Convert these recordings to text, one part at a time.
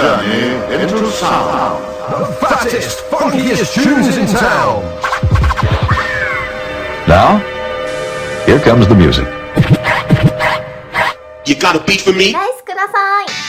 journey into sound. The fattest, funkiest tunes in town. Now, here comes the music. You got a beat for me? ナイスください。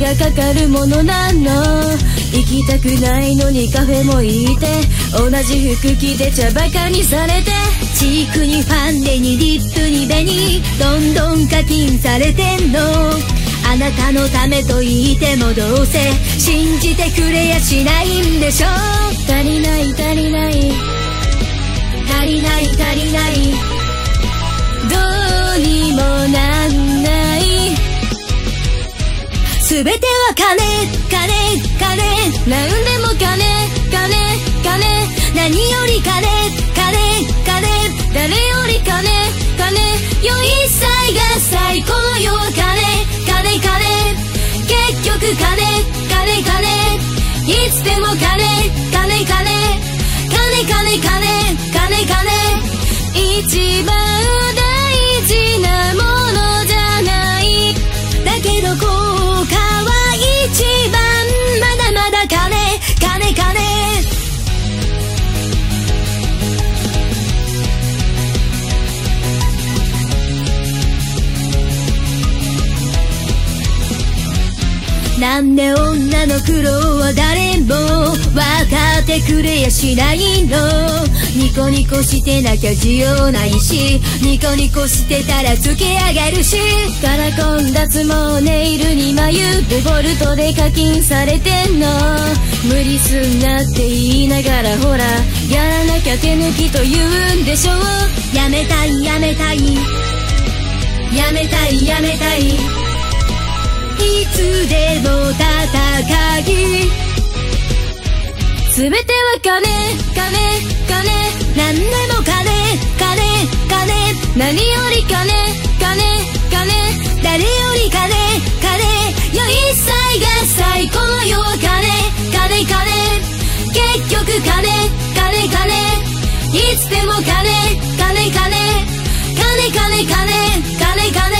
がかかるものなの。行きたくないのにカフェも行って同じ服着て茶バカにされてチークにファンデにリップに紅どんどん課金されてんの。あなたのためと言ってもどうせ信じてくれやしないんでしょ。足りない足りない。足りない足りない。どうにもなんないすべては金金金。なんでも金金金。何より金金金。誰より金金。よ一切が最高のよ金。金金。結局金金金。いつでも金金金。金金金金金。金一番大んで女の苦労は誰も分かってくれやしないの。ニコニコしてなきゃ需要ないしニコニコしてたらつけ上がるし。カラコン脱毛ネイルに眉デフォルトで課金されてんの。無理すんなって言いながらほらやらなきゃ手抜きと言うんでしょ。やめたいやめたい。やめたいやめたい。いつでも戦い。べては金金金。何でも金金金。何より金金金。誰より金金。よいさいが最高のよ金。金金。結局金金金。いつでも金金金金。金金金。金金。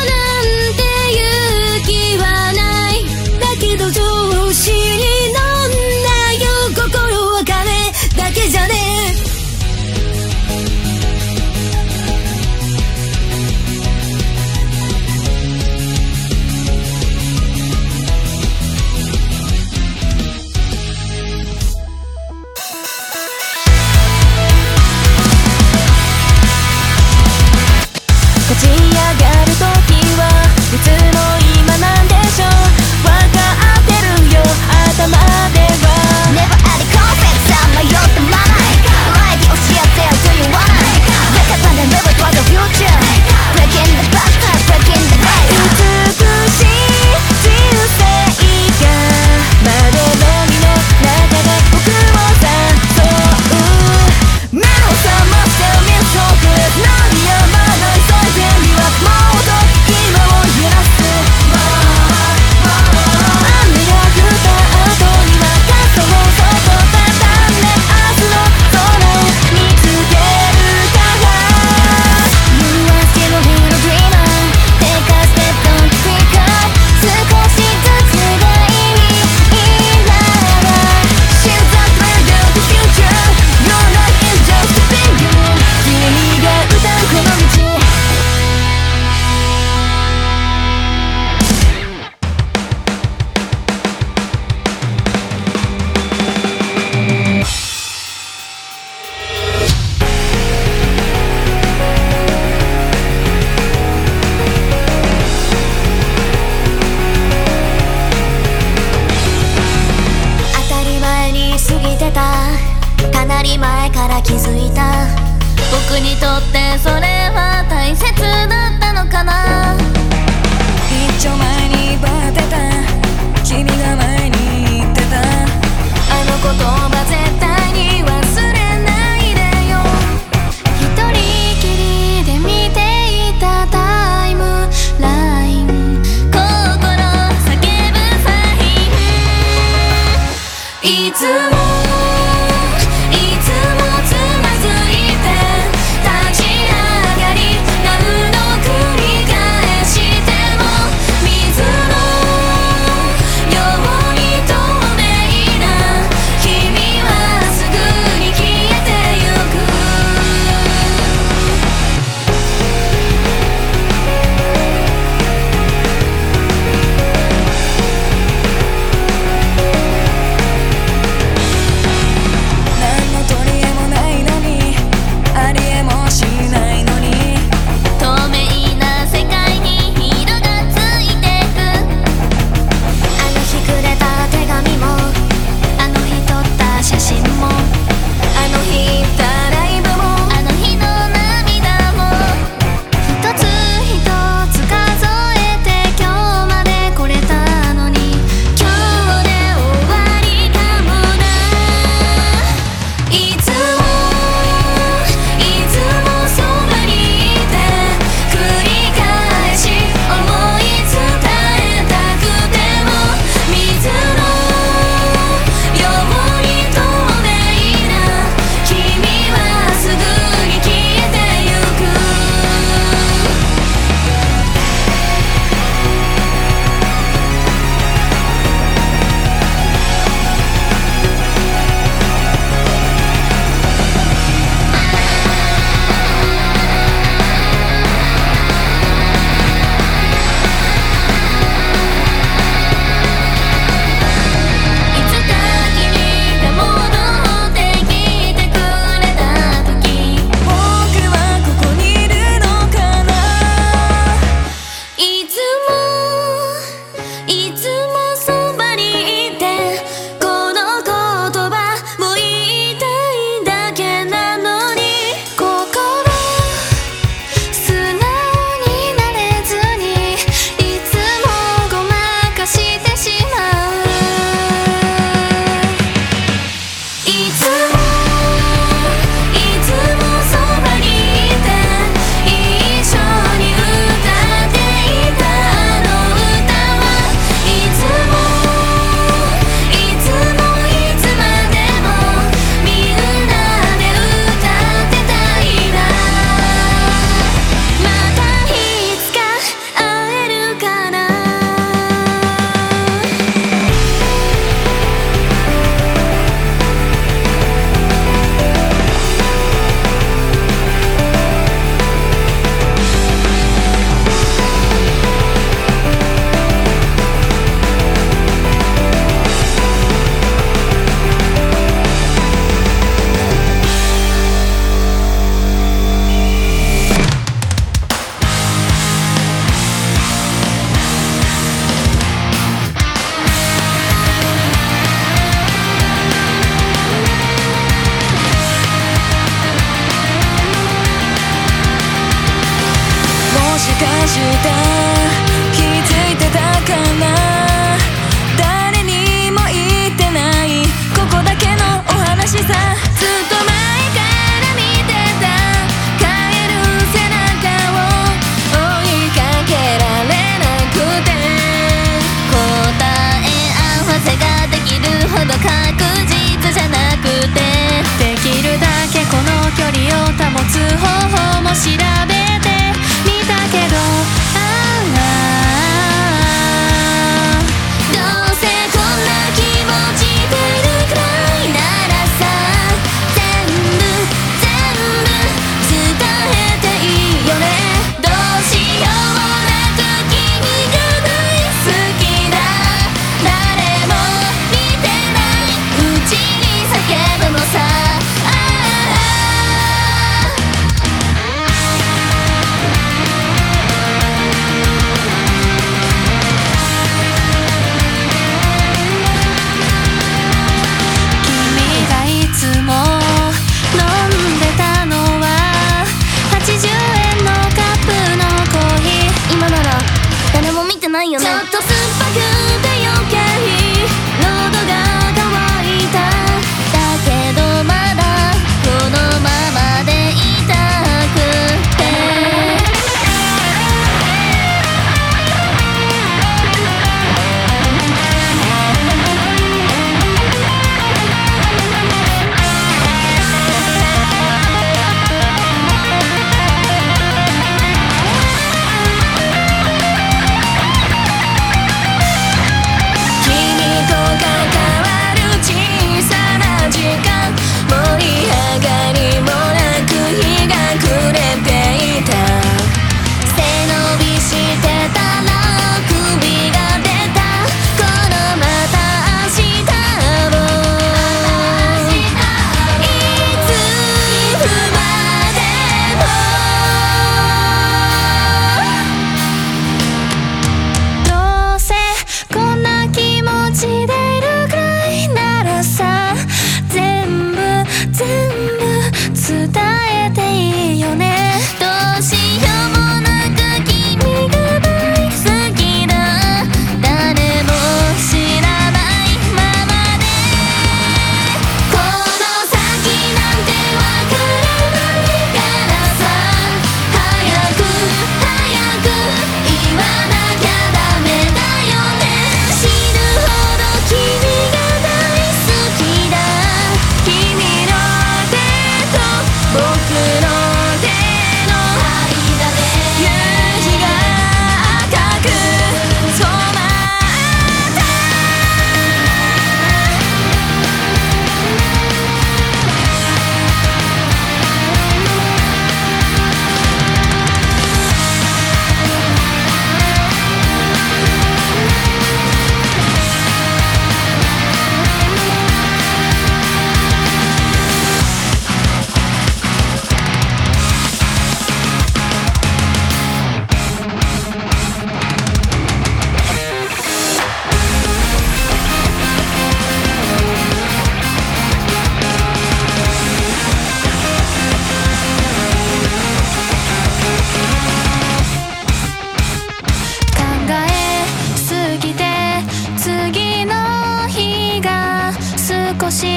し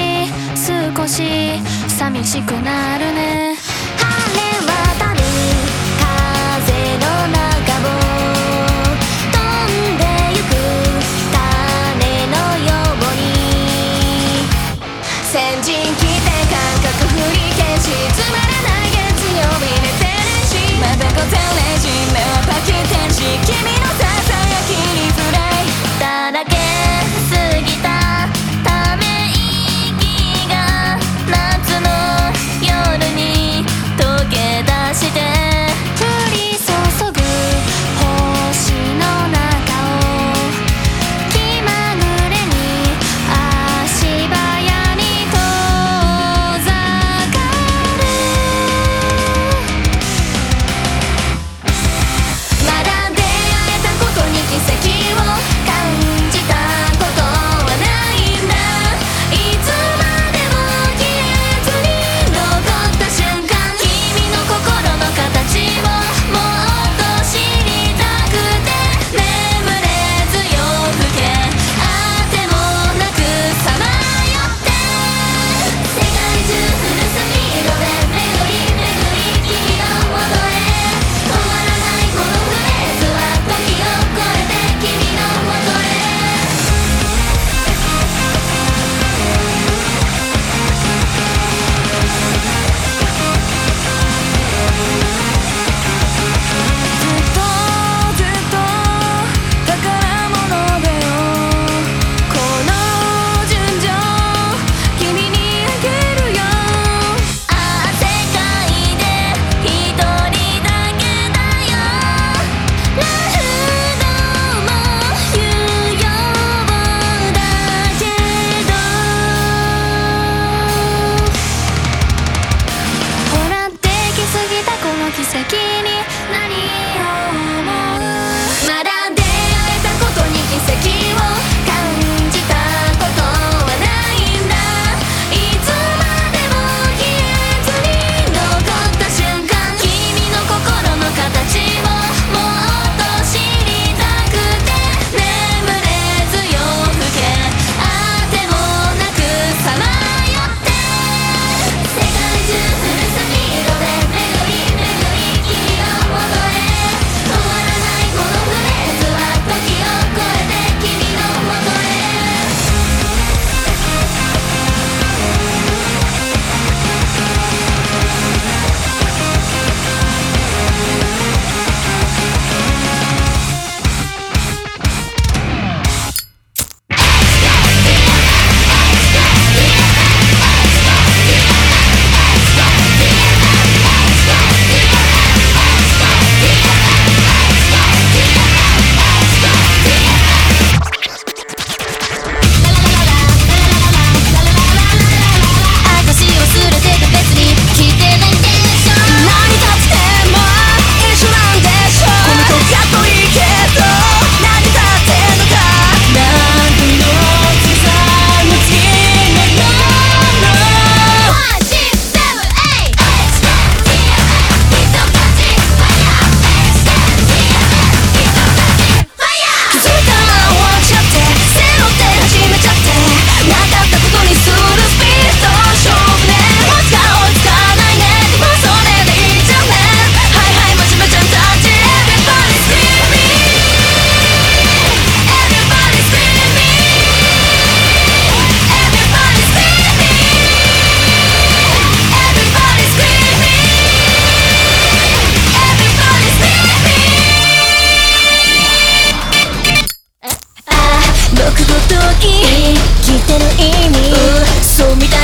少し寂しくなるね。そうみたい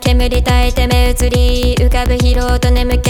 煙たいて目移り浮かぶ疲労と眠気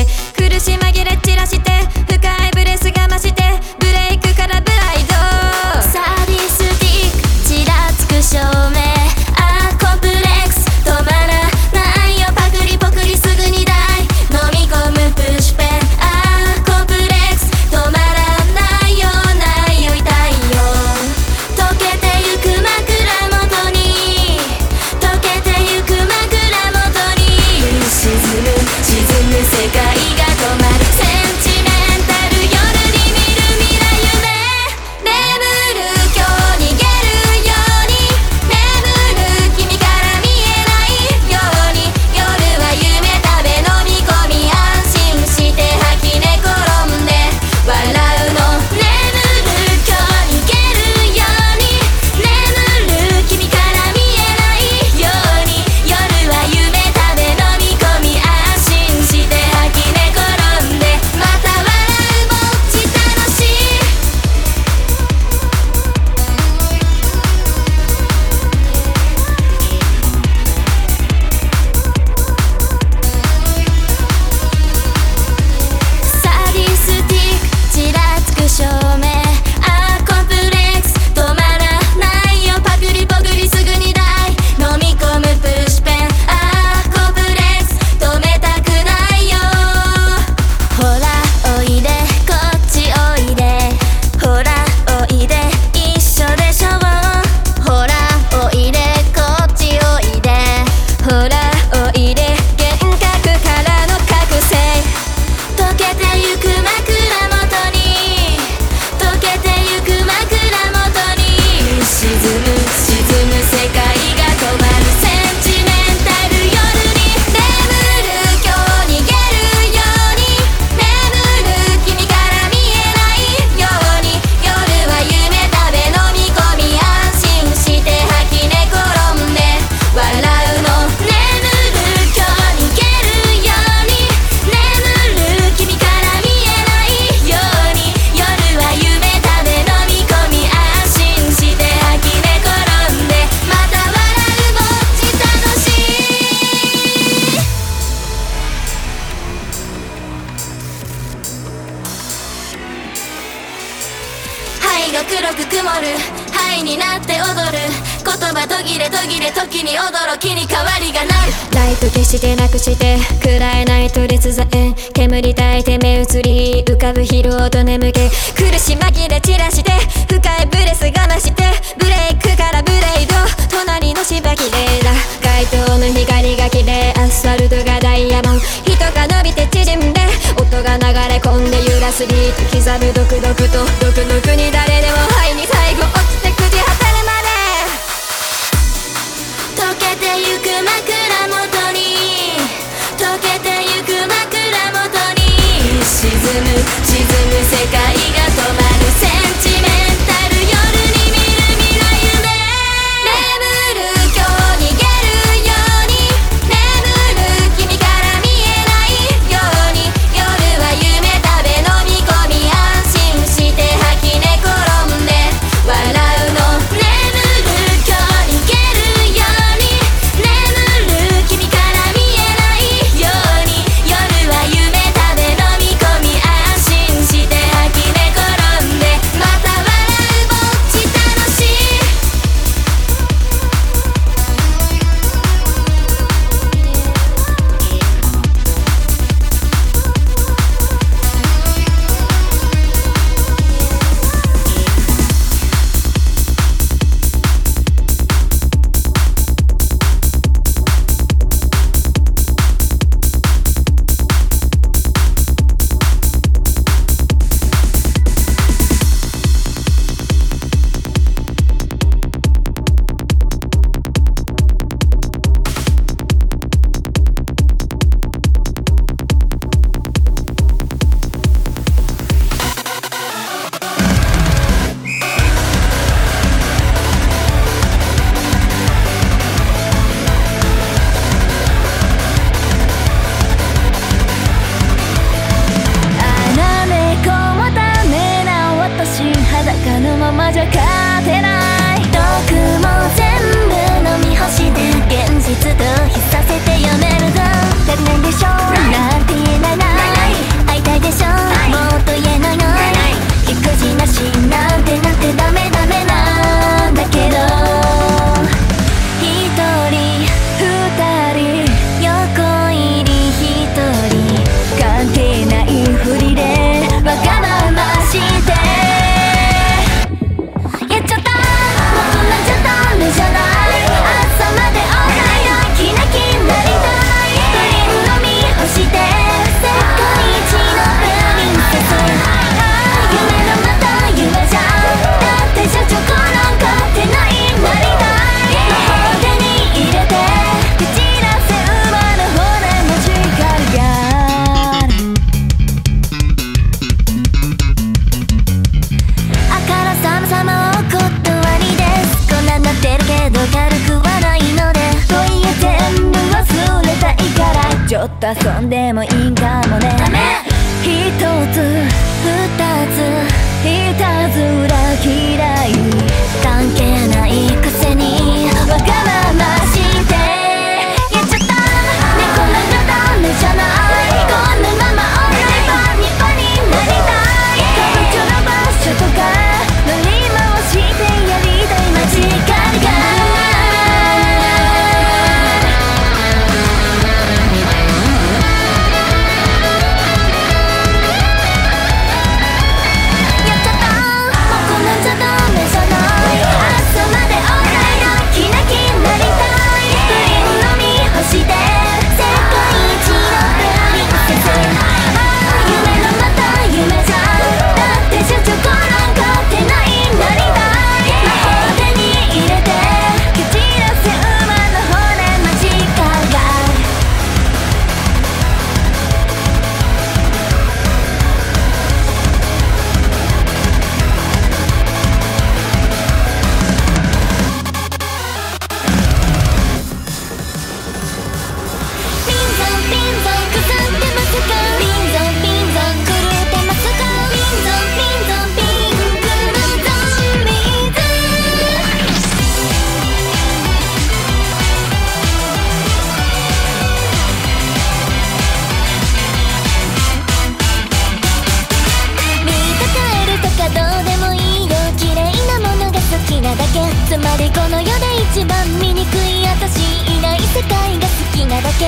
一番醜い私いない世界が好きなだけ。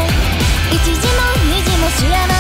一時も二時も幸せ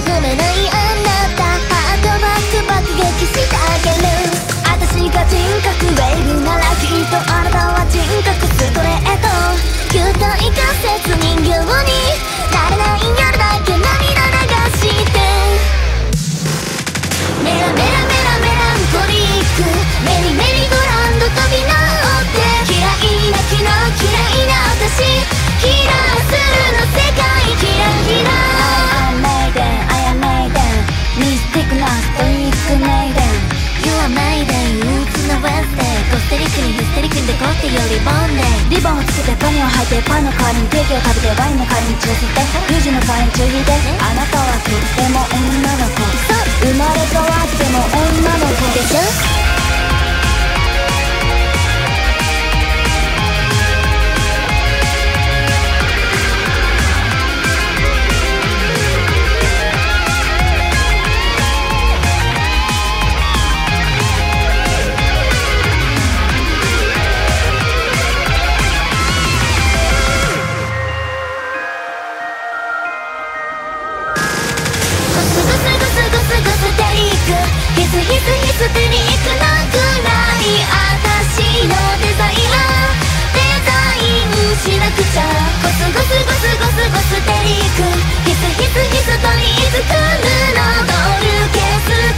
嫌いも踏めないあなたハートバック爆撃してあげる。私が人格ウェーブならきっとあなたは人格ストレート球体仮説人形になれない夜だけ涙流してメラメラメラメランコリック。メリメリゴランド飛び直って。嫌いな昨日嫌いな私。ってよリボンでリボンをつけてパニを履いてパンの代わりにケーキを食べてワインの代わりに血を吸って。フージの代わりに中火であなたはとっても女の子。そう生まれ変わっても女の子でしょ？ヒスヒスヒストリーズクルのドールケース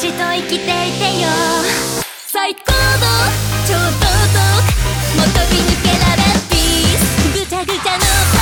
私と生きていてよ。最高の超道徳も飛び抜けられピース。ぐちゃぐちゃの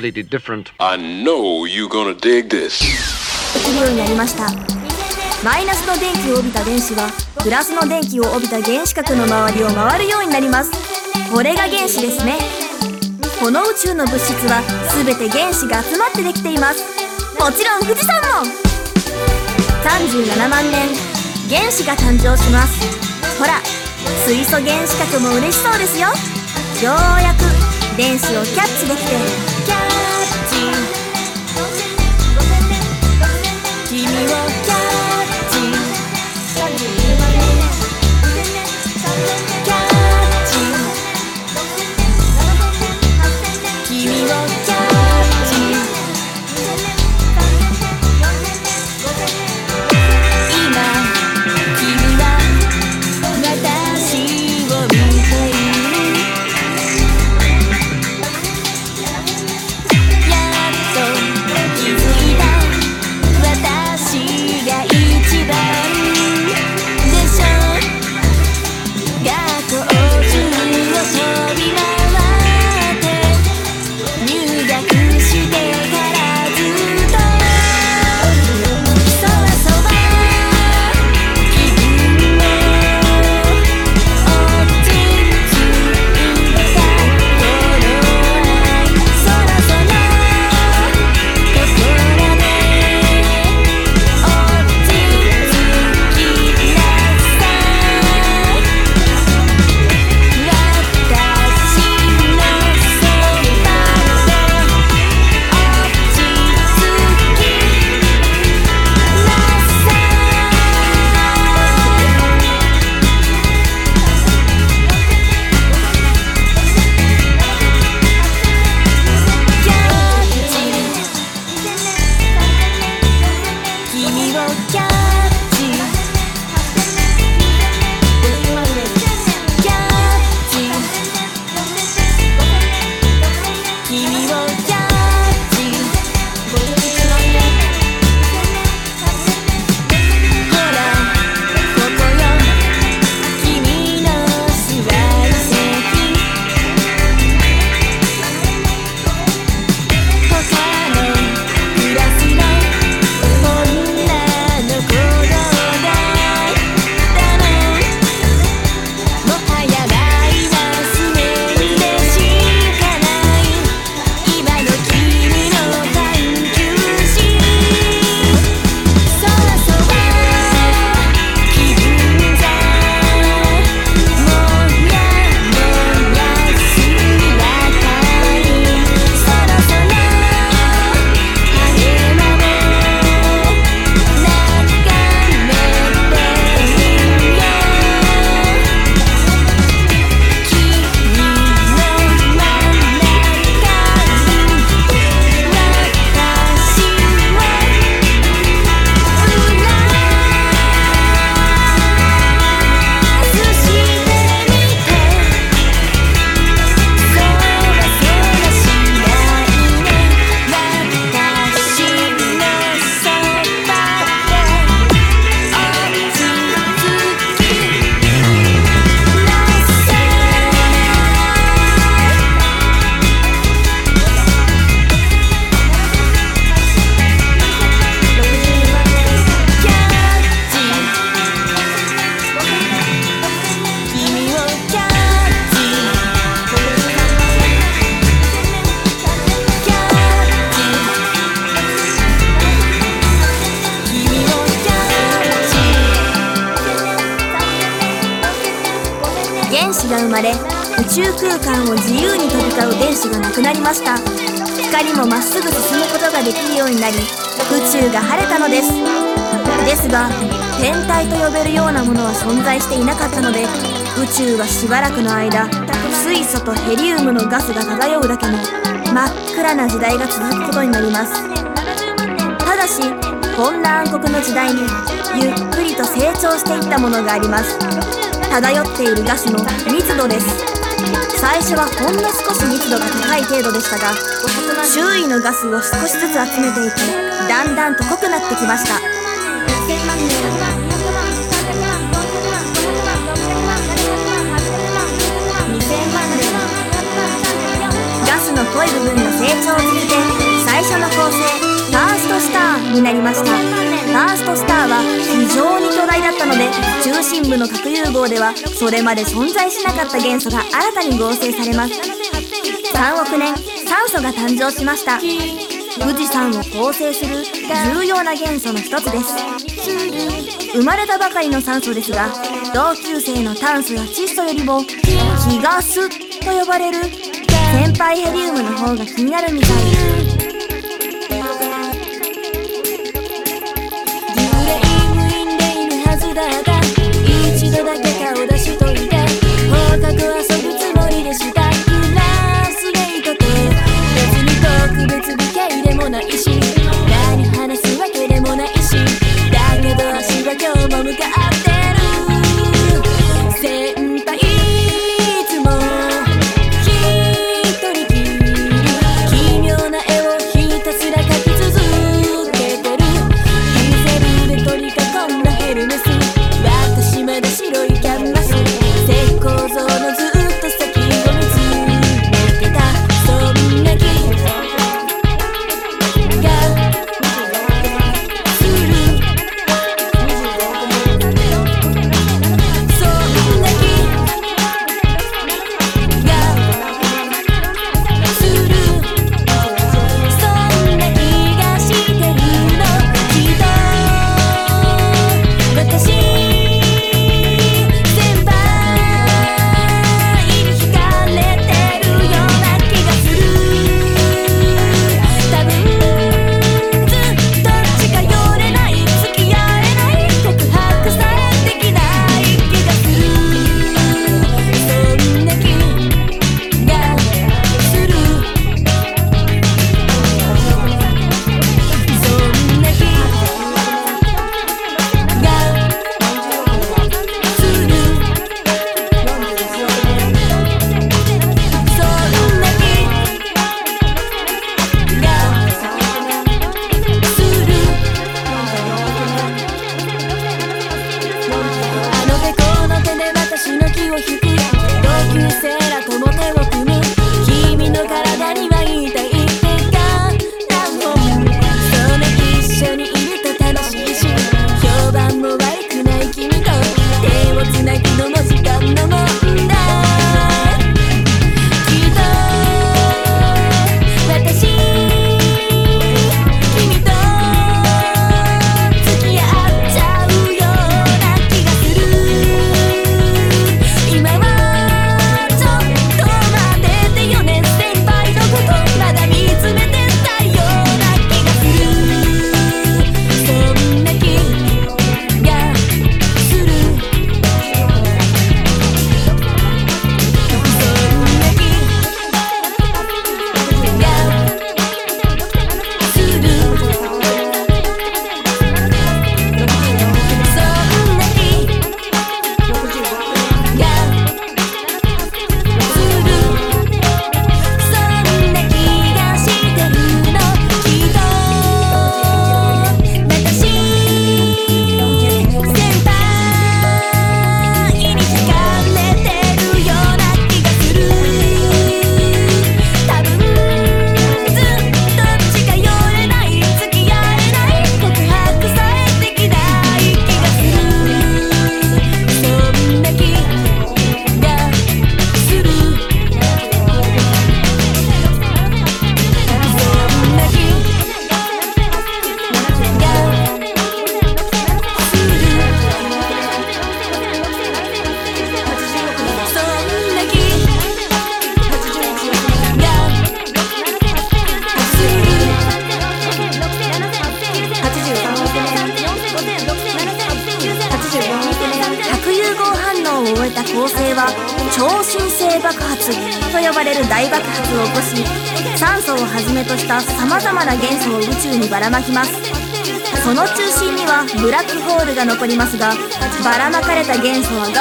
completely different. I know you're gonna dig this. 1秒になりました。マイナスの電気を帯びた電子は、プラスの電気を帯びた原子核の周りを回るようになります。これが原子ですね。この宇宙の物質は、すべて原子が集まってできています。もちろん富士山も37万年、原子が誕生します。ほら、水素原子核も嬉しそうですよ。ようやく電子をキャッチできてガスを少しずつ集めていきだんだんと濃くなってきました。ガスの濃い部分の成長を続け最初の構成ファーストスターになりました。ファーストスターは非常に巨大だったので中心部の核融合ではそれまで存在しなかった元素が新たに合成されます。3億年酸素が誕生しました。富士山を構成する重要な元素の一つです。生まれたばかりの酸素ですが同級生の炭素や窒素よりも気ガスと呼ばれる先輩ヘリウムの方が気になるみたい。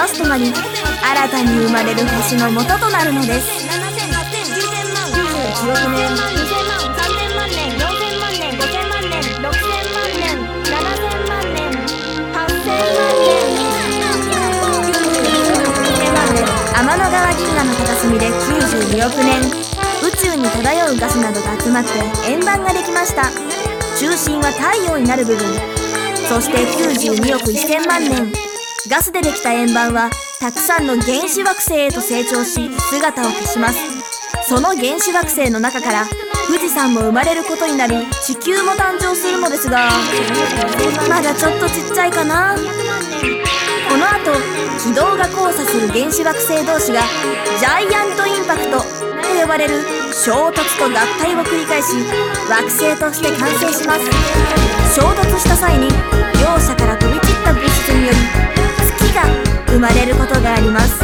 スとなり新たに生まれる星の元となるのです。万万年万年万年万年天の川銀河の片隅で92億年。宇宙に漂うガスなどが集まって円盤ができました。中心は太陽になる部分。そして92億1000万年。ガスでできた円盤はたくさんの原子惑星へと成長し姿を消します。その原子惑星の中から富士山も生まれることになり地球も誕生するのですがまだちょっとちっちゃいかな。この後軌道が交差する原子惑星同士がジャイアントインパクトと呼ばれる衝突と合体を繰り返し惑星として完成します。衝突した際に両者から飛び散った物質によりが生まれることがあります。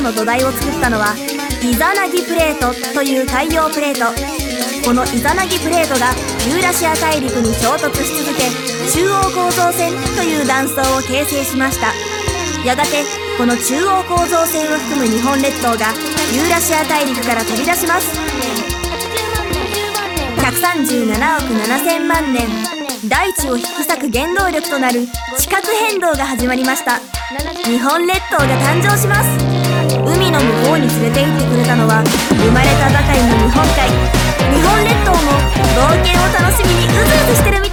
の土台を作ったのはイザナギプレートという海洋プレート。このイザナギプレートがユーラシア大陸に衝突し続け中央構造線という断層を形成しました。やがてこの中央構造線を含む日本列島がユーラシア大陸から飛び出します。137億7000万年大地を引き裂く原動力となる地殻変動が始まりました。日本列島が誕生します。王に連れて行ってくれたのは生まれたばかりの日本海。日本列島も冒険を楽しみにうずうずしてるみ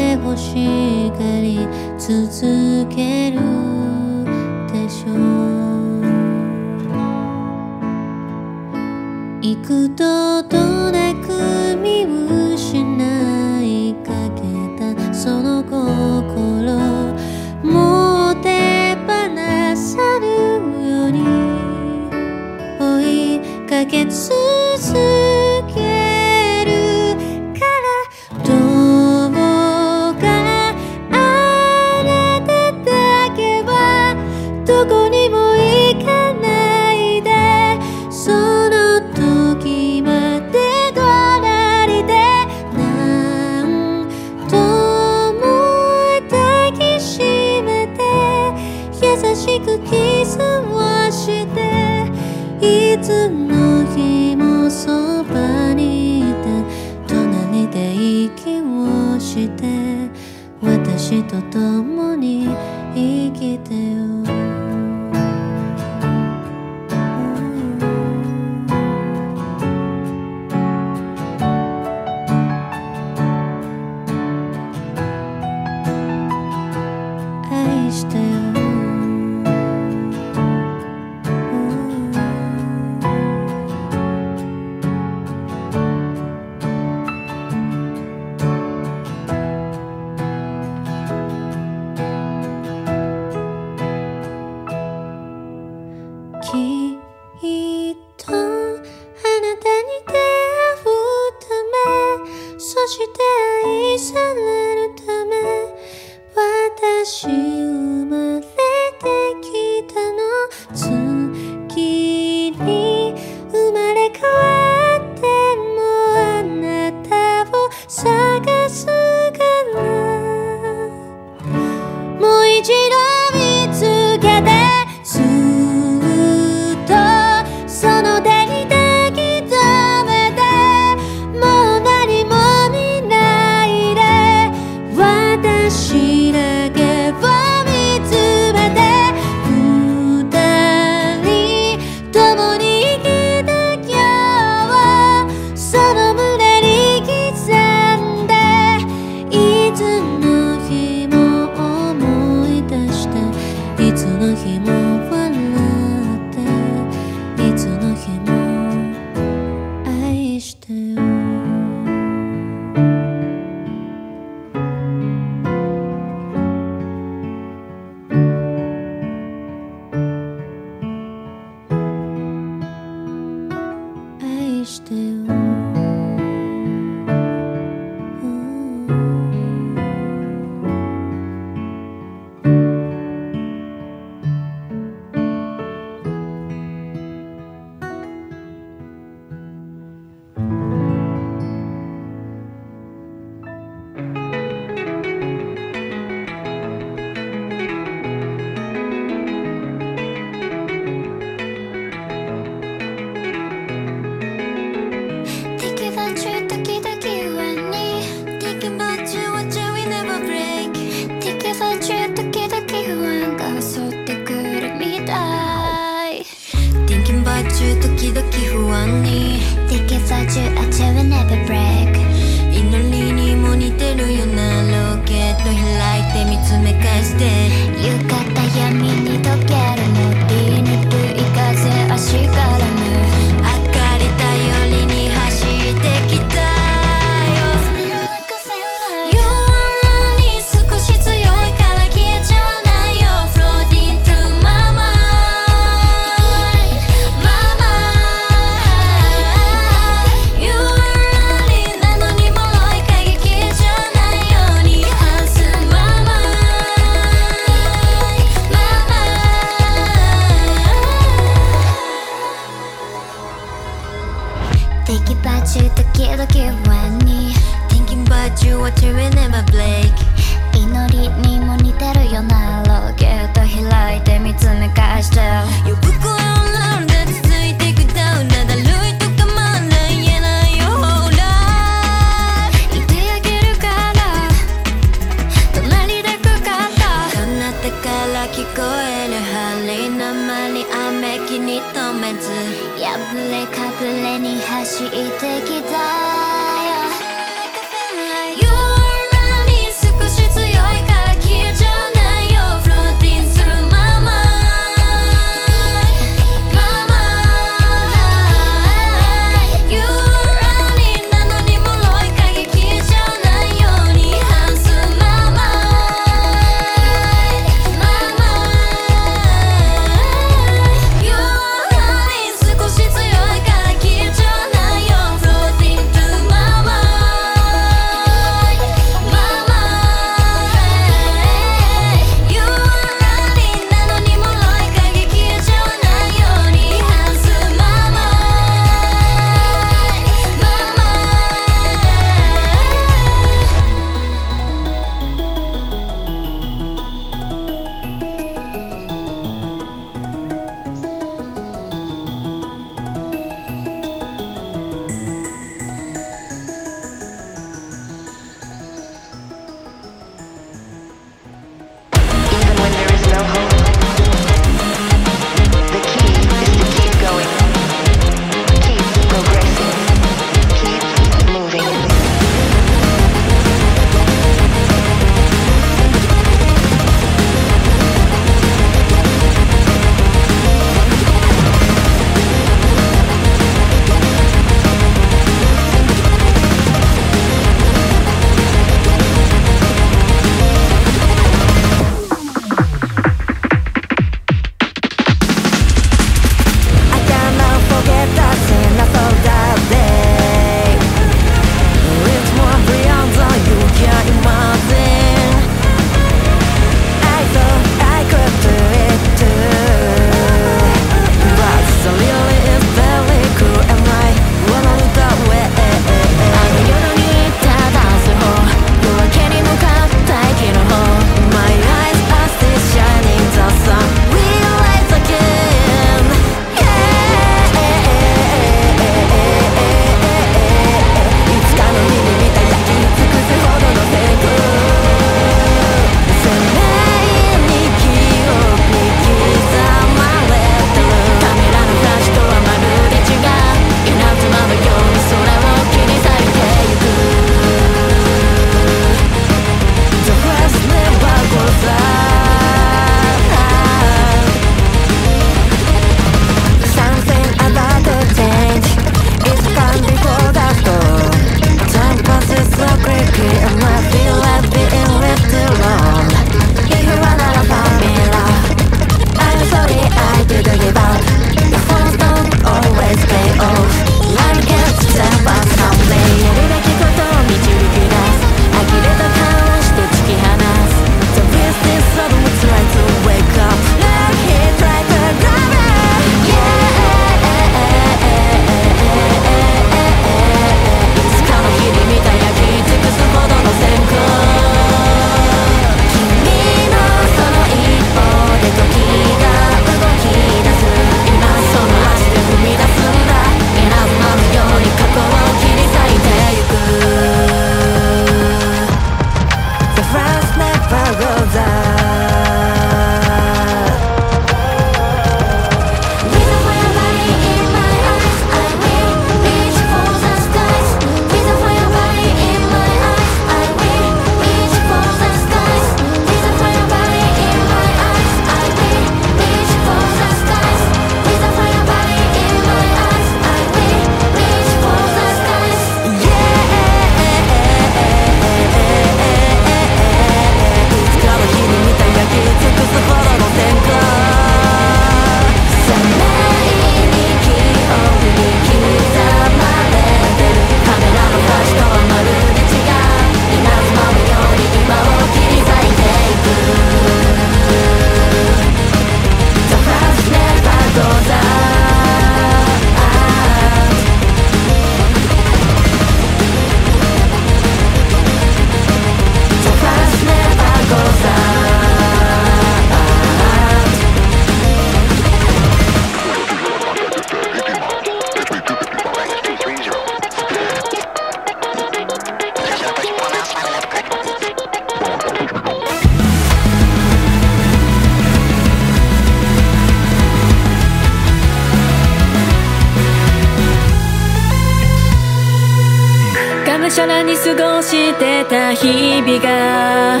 か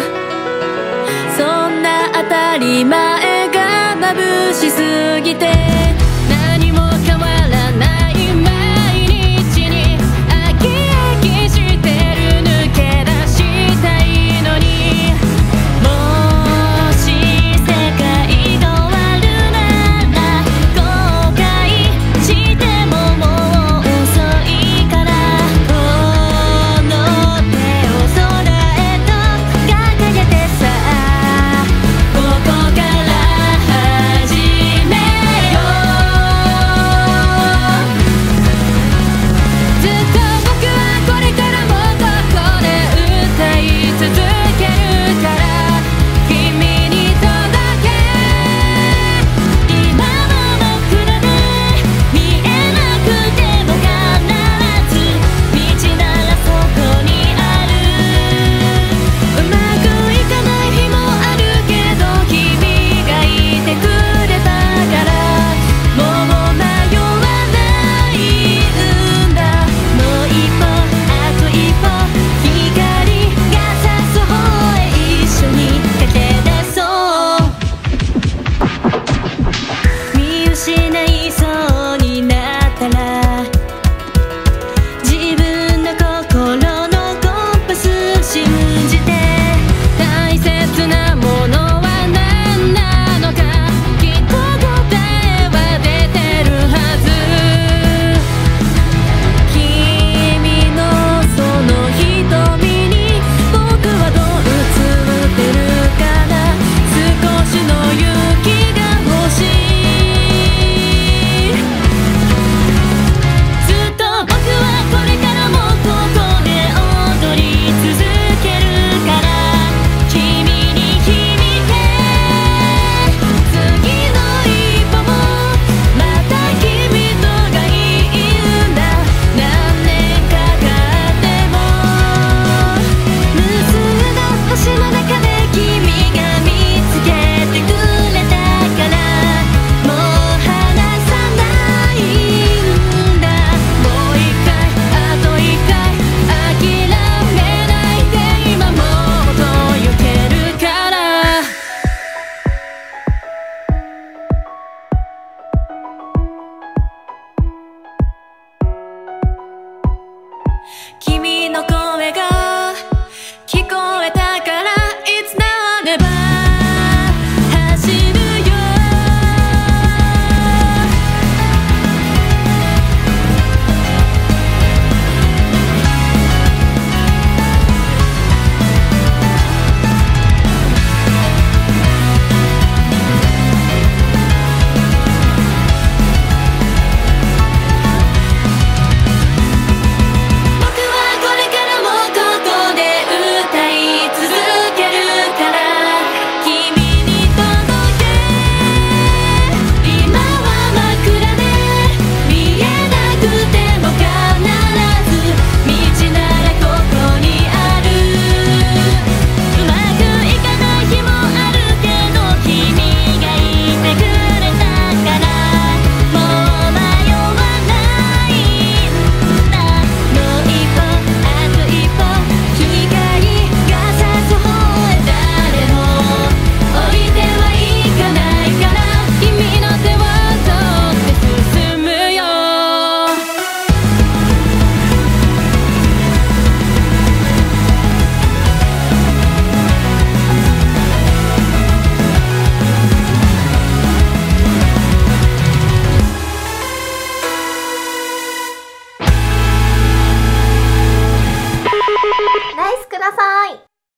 そんな当たり前が眩しすぎて。